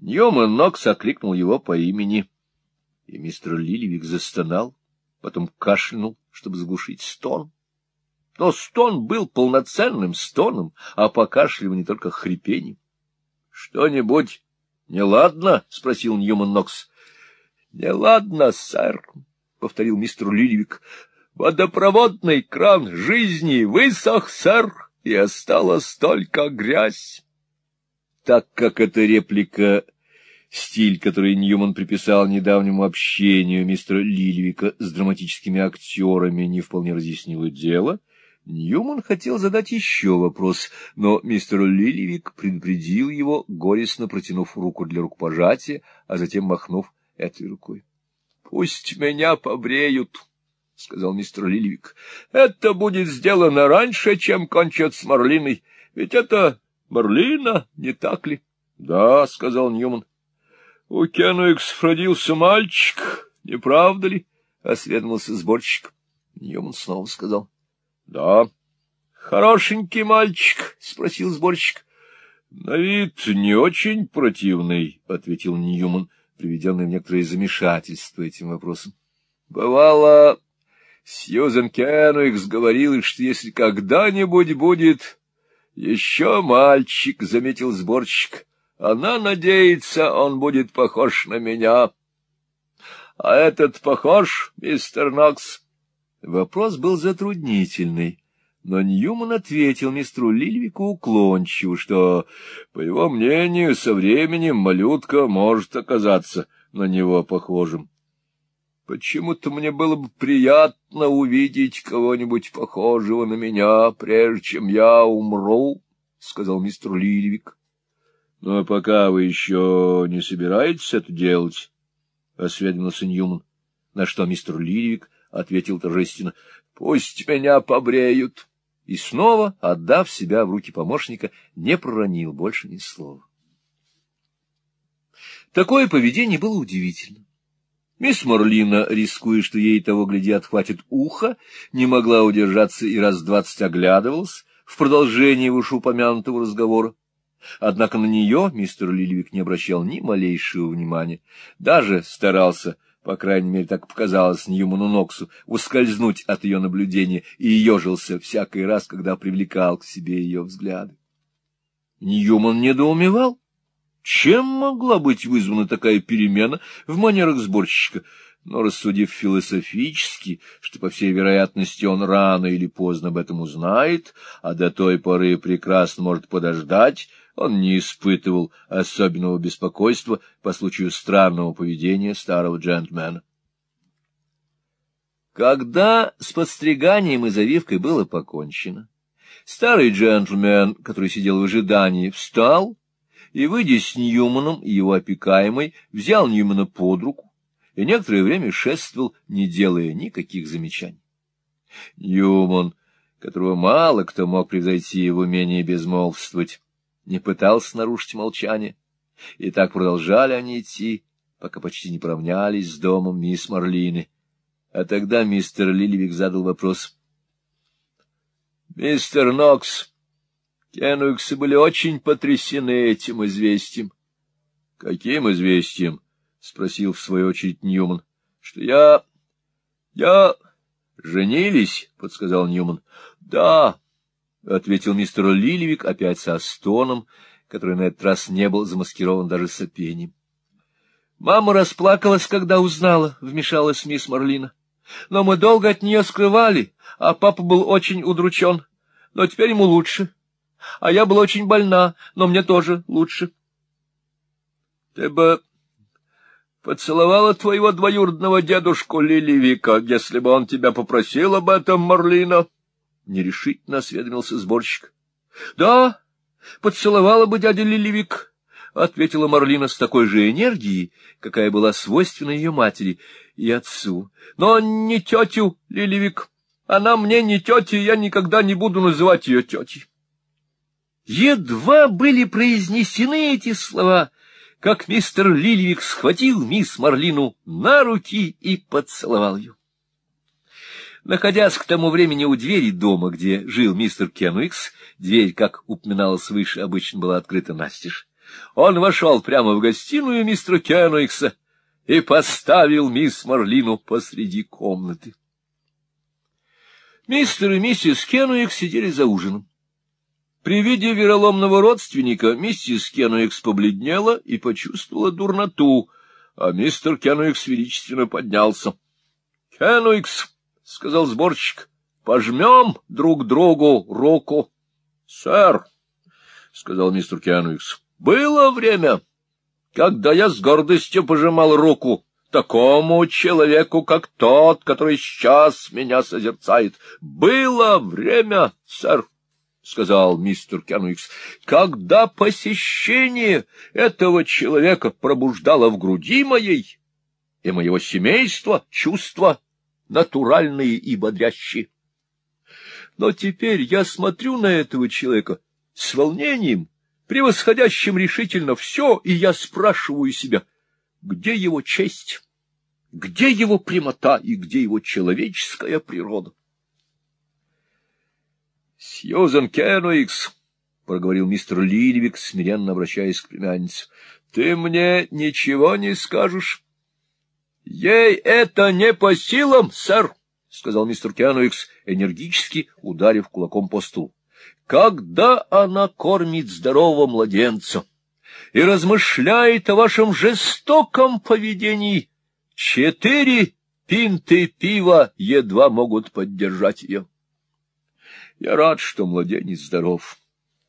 Ньюман Нокс окликнул его по имени, и мистер Лиливик застонал, потом кашлянул, чтобы заглушить стон. Но стон был полноценным стоном, а покашливание только хрипением. — Что-нибудь неладно? — спросил Ньюман Нокс. — Неладно, сэр, — повторил мистер Лиливик. — Водопроводный кран жизни высох, сэр, и осталась только грязь. Так как эта реплика стиль, который Ньюман приписал недавнему общению мистера Лильвика с драматическими актерами, не вполне разъяснило дело, Ньюман хотел задать еще вопрос, но мистер Лильвик предупредил его, горестно протянув руку для рукопожатия, а затем махнув этой рукой. — Пусть меня побреют, — сказал мистер Лильвик. — Это будет сделано раньше, чем кончат с Марлиной, ведь это Марлина, не так ли? — Да, — сказал Ньюман. — У Кенуикс родился мальчик, не правда ли? — осведомился сборщик. Ньюман снова сказал. — Да. — Хорошенький мальчик? — спросил сборщик. — На вид не очень противный, — ответил Ньюман, приведенный в некоторое замешательство этим вопросом. — Бывало, Сьюзен Кенуикс говорил, что если когда-нибудь будет еще мальчик, — заметил сборщик. Она надеется, он будет похож на меня. А этот похож, мистер Нокс? Вопрос был затруднительный, но Ньюман ответил мистеру Лильвику уклончиво, что, по его мнению, со временем малютка может оказаться на него похожим. Почему-то мне было бы приятно увидеть кого-нибудь похожего на меня, прежде чем я умру, — сказал мистер Лильвик. — Ну, а пока вы еще не собираетесь это делать? — осведомился Ньюман, на что мистер Лильвик ответил торжественно. — Пусть меня побреют. И снова, отдав себя в руки помощника, не проронил больше ни слова. Такое поведение было удивительно. Мисс Морлина, рискуя, что ей того гляди отхватит ухо, не могла удержаться и раз двадцать оглядывалась в продолжении вышеупомянутого разговора. Однако на нее мистер Лильвик не обращал ни малейшего внимания, даже старался, по крайней мере, так показалось Ньюману Ноксу, ускользнуть от ее наблюдения и ежился всякий раз, когда привлекал к себе ее взгляды. Ньюман недоумевал чем могла быть вызвана такая перемена в манерах сборщика? Но, рассудив философически, что, по всей вероятности, он рано или поздно об этом узнает, а до той поры прекрасно может подождать, он не испытывал особенного беспокойства по случаю странного поведения старого джентльмена. Когда с подстриганием и завивкой было покончено, старый джентльмен, который сидел в ожидании, встал и, выйдя с Ньюманом и его опекаемой, взял Ньюмана под руку и некоторое время шествовал, не делая никаких замечаний. Ньюман, которого мало кто мог превзойти в умении безмолвствовать, не пытался нарушить молчание, и так продолжали они идти, пока почти не поравнялись с домом мисс Марлины. А тогда мистер Лиливик задал вопрос. — Мистер Нокс, Кенуиксы были очень потрясены этим известием. — Каким известием? — спросил в свою очередь Ньюман. — Что я... я... — Женились? — подсказал Ньюман. — Да, — ответил мистер Лильвик опять со стоном, который на этот раз не был замаскирован даже сопением. Мама расплакалась, когда узнала, — вмешалась мисс Марлина. Но мы долго от нее скрывали, а папа был очень удручен. Но теперь ему лучше. — а я была очень больна, но мне тоже лучше. — Ты бы поцеловала твоего двоюродного дедушку Лиливика, если бы он тебя попросил об этом, Марлина? — нерешительно осведомился сборщик. — Да, поцеловала бы дядя Лиливик, — ответила Марлина с такой же энергией, какая была свойственна ее матери и отцу. — Но не тетю Лиливик. Она мне не тетя, и я никогда не буду называть ее тетей. Едва были произнесены эти слова, как мистер Лильвик схватил мисс Марлину на руки и поцеловал ее. Находясь к тому времени у двери дома, где жил мистер Кенуикс, дверь, как упоминалось выше, обычно была открыта настежь, Он вошел прямо в гостиную мистера Кенуикса и поставил мисс Марлину посреди комнаты. Мистер и миссис Кенуик сидели за ужином. При виде вероломного родственника миссис Кенуикс побледнела и почувствовала дурноту, а мистер Кенуикс величественно поднялся. — Кенуикс, — сказал сборщик, — пожмем друг другу руку. — Сэр, — сказал мистер Кенуикс, — было время, когда я с гордостью пожимал руку такому человеку, как тот, который сейчас меня созерцает. Было время, сэр. — сказал мистер Кенуикс, — когда посещение этого человека пробуждало в груди моей и моего семейства чувства натуральные и бодрящие. Но теперь я смотрю на этого человека с волнением, превосходящим решительно все, и я спрашиваю себя, где его честь, где его прямота и где его человеческая природа? — Сьюзен Кенуикс, — проговорил мистер Лильвик, смиренно обращаясь к племяннице, — ты мне ничего не скажешь? — Ей это не по силам, сэр, — сказал мистер Кенуикс, энергически ударив кулаком по стулу. — Когда она кормит здорового младенца и размышляет о вашем жестоком поведении, четыре пинты пива едва могут поддержать ее. Я рад, что младенец здоров.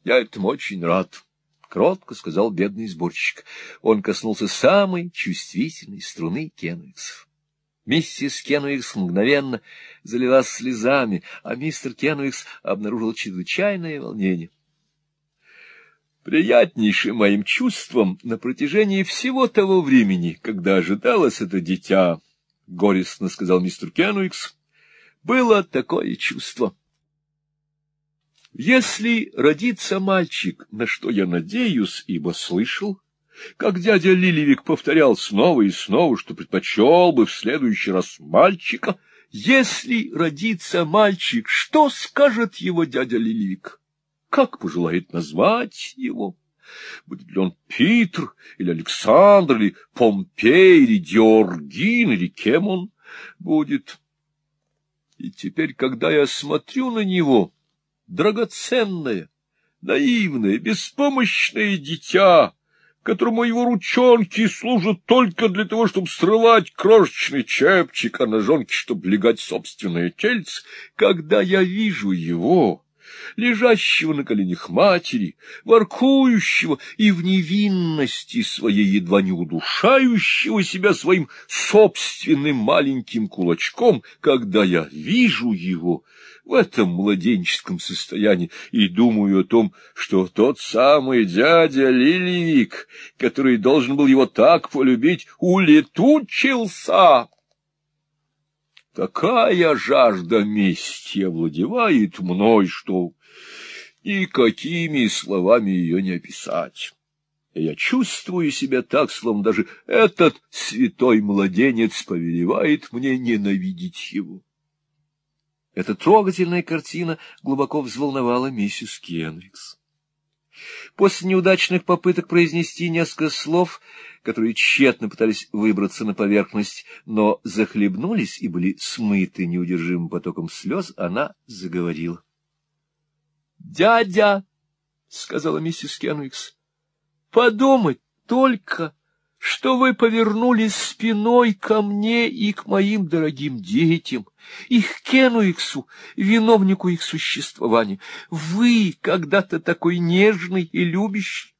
Я этому очень рад. — кротко сказал бедный сборщик. Он коснулся самой чувствительной струны Кенуиксов. Миссис Кенуикс мгновенно залилась слезами, а мистер Кенуикс обнаружил чрезвычайное волнение. Приятнейшим моим чувством на протяжении всего того времени, когда ожидалось это дитя, — горестно сказал мистер Кенуикс, — было такое чувство — если родится мальчик, на что я надеюсь, ибо слышал, как дядя Лилевик повторял снова и снова, что предпочел бы в следующий раз мальчика, если родится мальчик, что скажет его дядя Лилевик? Как пожелает назвать его? Будет ли он Питер, или Александр, или Помпей, или Диоргин, или кем он будет? И теперь, когда я смотрю на него драгоценное, наивное, беспомощное дитя, которому его ручонки служат только для того, чтобы срывать крошечный чепчик, а ножонки, чтобы легать собственное тельце, когда я вижу его, лежащего на коленях матери, воркующего и в невинности своей едва не удушающего себя своим собственным маленьким кулачком, когда я вижу его в этом младенческом состоянии и думаю о том, что тот самый дядя Лилевик, который должен был его так полюбить, улетучился. Такая жажда мести овладевает мной, что никакими словами ее не описать. Я чувствую себя так, словно даже этот святой младенец повелевает мне ненавидеть его. Эта трогательная картина глубоко взволновала миссис Кенрикс. После неудачных попыток произнести несколько слов, которые тщетно пытались выбраться на поверхность, но захлебнулись и были смыты неудержимым потоком слез, она заговорила. — Дядя, — сказала миссис Кенуикс, — подумать только, что вы повернулись спиной ко мне и к моим дорогим детям, их Кенуиксу, виновнику их существования. Вы, когда-то такой нежный и любящий,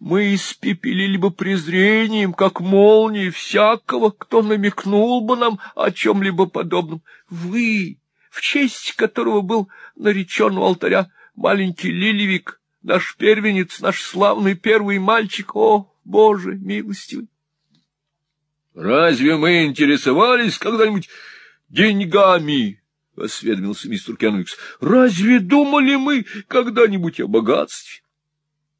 мы испепелили бы презрением, как молнии, всякого, кто намекнул бы нам о чем-либо подобном. Вы, в честь которого был наречен у алтаря маленький Лилевик, наш первенец, наш славный первый мальчик, о, Боже милостивый! Разве мы интересовались когда-нибудь деньгами? — осведомился мистер Кенвикс. — Разве думали мы когда-нибудь о богатстве?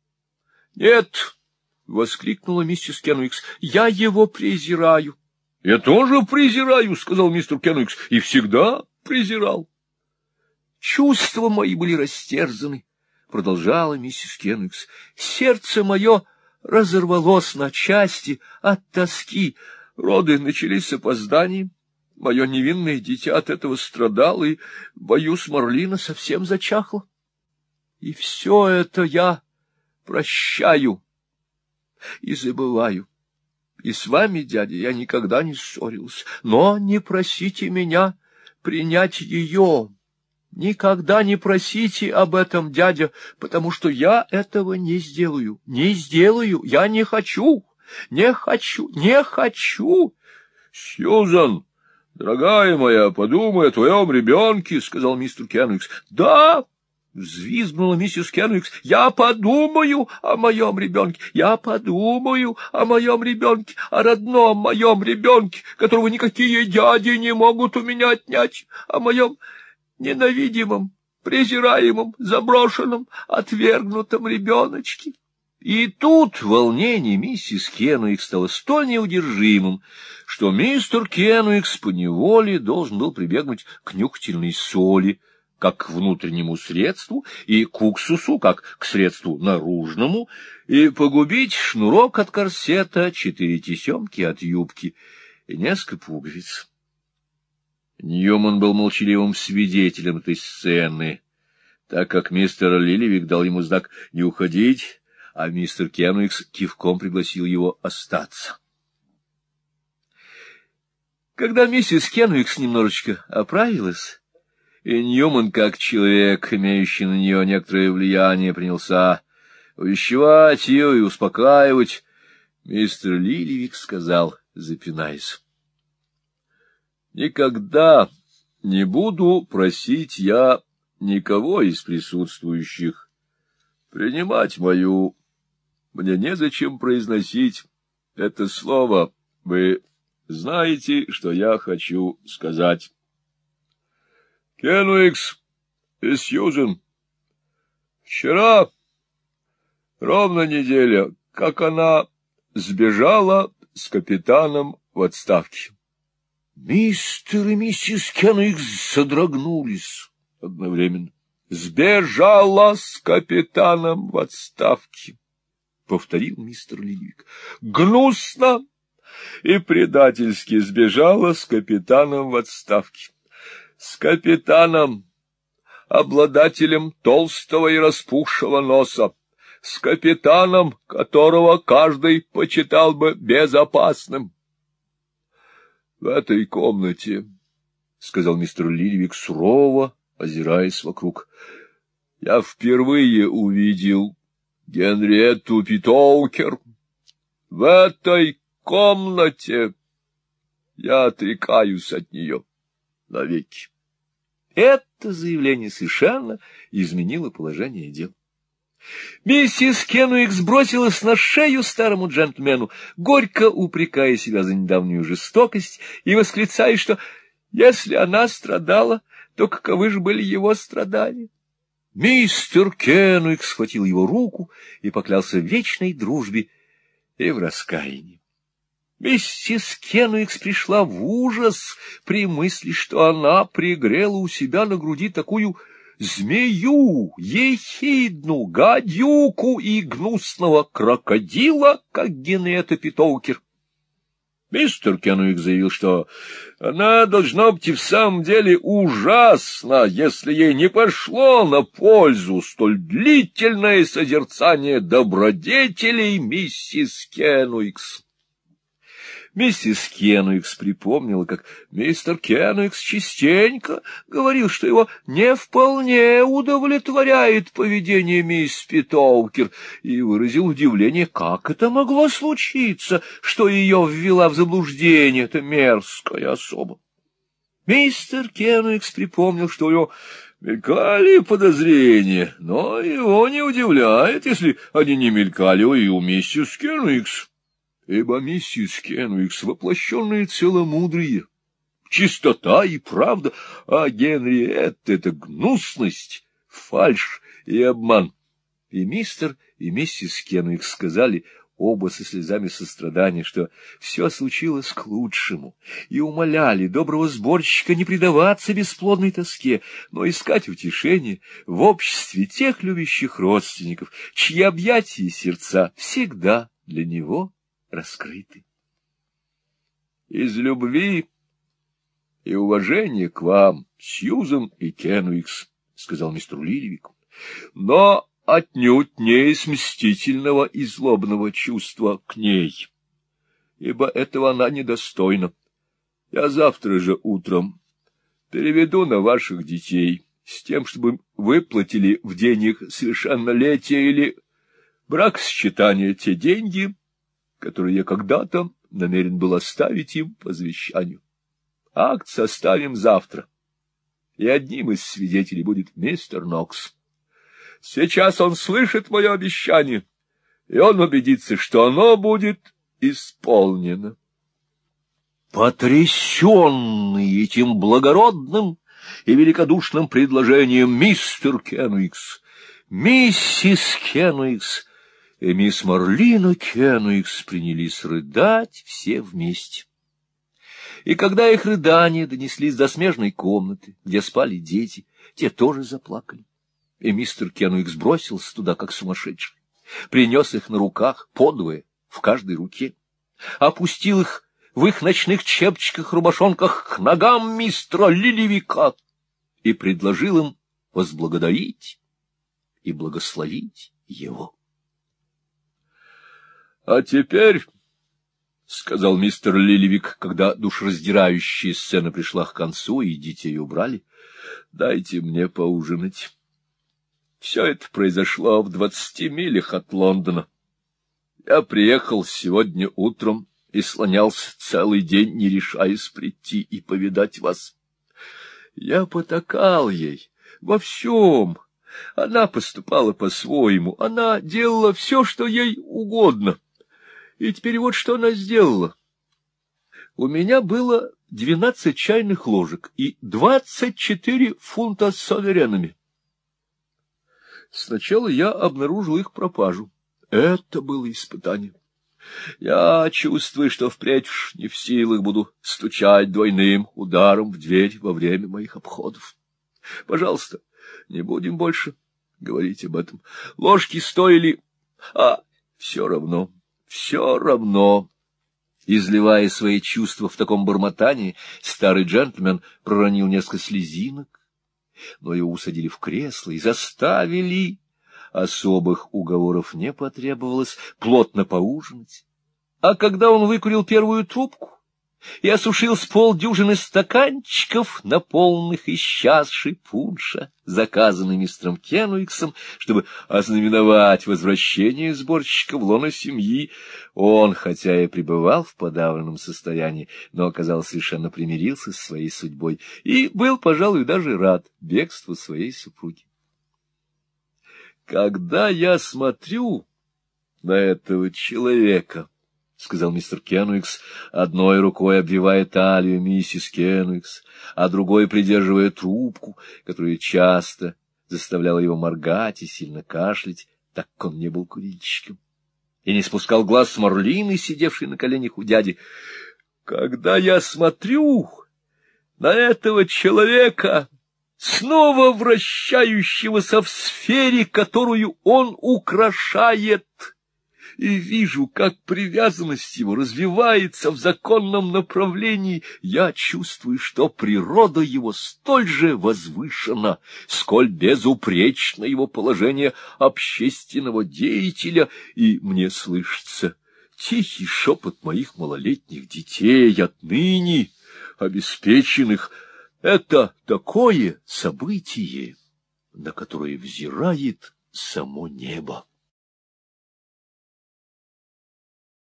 — Нет, — воскликнула миссис Кенвикс, — я его презираю. — Я тоже презираю, — сказал мистер Кенвикс, — и всегда презирал. Чувства мои были растерзаны, продолжала миссис Кенуикс, — сердце мое разорвалось на части от тоски. Роды начались с опозданием. Мое невинное дитя от этого страдало, и, боюсь, Марлина совсем зачахла. И все это я прощаю и забываю. И с вами, дядя, я никогда не ссорился, но не просите меня принять ее. Никогда не просите об этом, дядя, потому что я этого не сделаю, не сделаю, я не хочу, не хочу, не хочу. Сьюзан, дорогая моя, подумай о твоем ребенке, — сказал мистер Кеннекс. — Да, — взвизгнула миссис Кенвикс. — Я подумаю о моем ребенке, я подумаю о моем ребенке, о родном моем ребенке, которого никакие дяди не могут у меня отнять, о моем ненавидимом, презираемом, заброшенном, отвергнутом ребеночке. И тут волнение миссис Кенуикс стало столь неудержимым, что мистер Кенуикс поневоле должен был прибегнуть к нюхательной соли, как к внутреннему средству, и к уксусу, как к средству наружному, и погубить шнурок от корсета, четыре тесемки от юбки и несколько пуговиц. Ньюман был молчаливым свидетелем этой сцены, так как мистер Лиливик дал ему знак не уходить, а мистер Кенуикс кивком пригласил его остаться. Когда миссис Кенуикс немножечко оправилась, и Ньюман, как человек, имеющий на нее некоторое влияние, принялся увещевать ее и успокаивать. Мистер Лиливик сказал, запинаясь, — Никогда не буду просить я никого из присутствующих принимать мою... Мне незачем произносить это слово. Вы знаете, что я хочу сказать. Кенуикс и Сьюзен. Вчера ровно неделя, как она сбежала с капитаном в отставке. Мистер и миссис Кенуикс содрогнулись одновременно. «Сбежала с капитаном в отставке», — повторил мистер Ливик. «Гнусно и предательски сбежала с капитаном в отставке с капитаном, обладателем толстого и распухшего носа, с капитаном, которого каждый почитал бы безопасным. — В этой комнате, — сказал мистер Лильвик сурово, озираясь вокруг, — я впервые увидел Генриетту Питоукер. В этой комнате я отрекаюсь от нее навеки. Это заявление совершенно изменило положение дел. Миссис Кенуик сбросилась на шею старому джентльмену, горько упрекая себя за недавнюю жестокость и восклицая, что если она страдала, то каковы же были его страдания. Мистер Кенуик схватил его руку и поклялся в вечной дружбе и в раскаянии. Миссис Кенуикс пришла в ужас при мысли, что она пригрела у себя на груди такую змею, ехидну, гадюку и гнусного крокодила, как Генета Питоукер. Мистер Кенуик заявил, что она должна быть и в самом деле ужасна, если ей не пошло на пользу столь длительное созерцание добродетелей миссис Кенуикс. Миссис Кенуикс припомнила, как мистер Кенуикс частенько говорил, что его не вполне удовлетворяет поведение мисс Питоукер, и выразил удивление, как это могло случиться, что ее ввела в заблуждение эта мерзкая особа. Мистер Кенуикс припомнил, что у него мелькали подозрения, но его не удивляет, если они не мелькали у миссис Кенуикс ибо миссис Кенвикс — воплощенное целомудрие, чистота и правда, а Генриетта — это гнусность, фальшь и обман. И мистер, и миссис Кенвикс сказали оба со слезами сострадания, что все случилось к лучшему, и умоляли доброго сборщика не предаваться бесплодной тоске, но искать утешение в обществе тех любящих родственников, чьи объятия и сердца всегда для него раскрыты. Из любви и уважения к вам, Сьюзен и Кенуикс, — сказал мистер Лиливик, — но отнюдь не из мстительного и злобного чувства к ней, ибо этого она недостойна. Я завтра же утром переведу на ваших детей с тем, чтобы выплатили в день их совершеннолетия или бракосчитания те деньги, которые я когда-то намерен был оставить им по завещанию. Акт составим завтра, и одним из свидетелей будет мистер Нокс. Сейчас он слышит мое обещание, и он убедится, что оно будет исполнено. Потрясенный этим благородным и великодушным предложением мистер Кенуикс, миссис Кенуикс и мисс Марлина Кенуикс принялись рыдать все вместе. И когда их рыдания донеслись до смежной комнаты, где спали дети, те тоже заплакали и мистер Кенуикс бросился туда, как сумасшедший. Принес их на руках, подвое, в каждой руке. Опустил их в их ночных чепчиках-рубашонках к ногам мистера Лилевика и предложил им возблагодарить и благословить его. — А теперь, — сказал мистер Лилевик, когда душераздирающая сцена пришла к концу и детей убрали, — дайте мне поужинать. Все это произошло в двадцати милях от Лондона. Я приехал сегодня утром и слонялся целый день, не решаясь прийти и повидать вас. Я потакал ей во всем. Она поступала по-своему, она делала все, что ей угодно. И теперь вот что она сделала. У меня было двенадцать чайных ложек и двадцать четыре фунта с суверенами. Сначала я обнаружил их пропажу. Это было испытание. Я чувствую, что впредь не в силах буду стучать двойным ударом в дверь во время моих обходов. Пожалуйста, не будем больше говорить об этом. Ложки стоили... А, все равно, все равно. Изливая свои чувства в таком бормотании, старый джентльмен проронил несколько слезинок, но его усадили в кресло и заставили. Особых уговоров не потребовалось, плотно поужинать. А когда он выкурил первую трубку, и осушил с полдюжины стаканчиков, наполненных исчезшей пунша, заказанный мистером Кенуиксом, чтобы ознаменовать возвращение сборщика в лоно семьи. Он, хотя и пребывал в подавленном состоянии, но, оказался совершенно примирился со своей судьбой и был, пожалуй, даже рад бегству своей супруги. Когда я смотрю на этого человека, — сказал мистер Кенуикс, одной рукой обвивая талию миссис Кенуикс, а другой придерживая трубку, которая часто заставляла его моргать и сильно кашлять, так как он не был курильщиком, и не спускал глаз с Марлины, сидевшей на коленях у дяди. «Когда я смотрю на этого человека...» снова вращающегося в сфере, которую он украшает, и вижу, как привязанность его развивается в законном направлении, я чувствую, что природа его столь же возвышена, сколь безупречно его положение общественного деятеля, и мне слышится тихий шепот моих малолетних детей отныне, обеспеченных. Это такое событие, на которое взирает само небо.